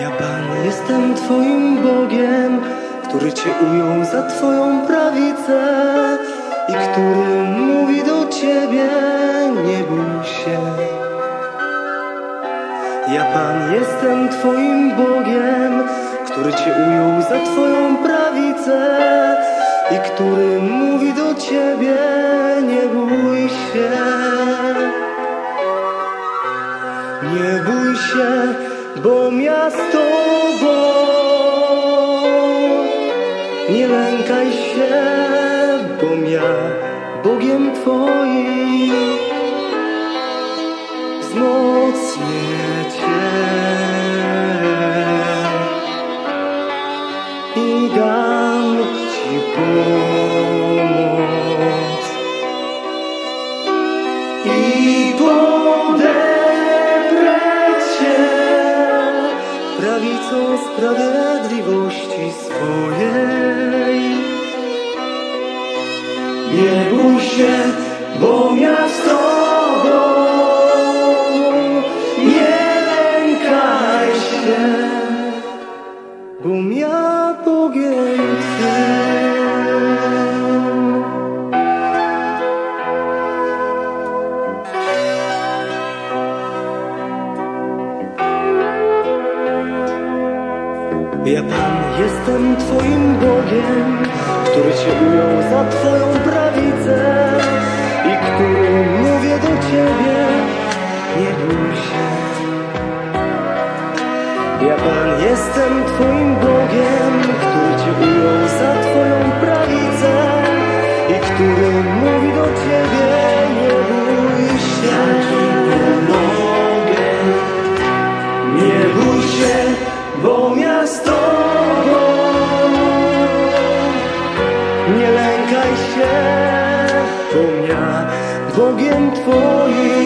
یا پان است تو چین بان یہ سن بوگینس تور موید بش یہ بوش گومیاست نو مویچ تھی گھو گوی سو یہ پوش گومیاست بھومیا سوئر یا پھر یہ سم بھو گرو سات پرویز ایک روز گویاست بھگ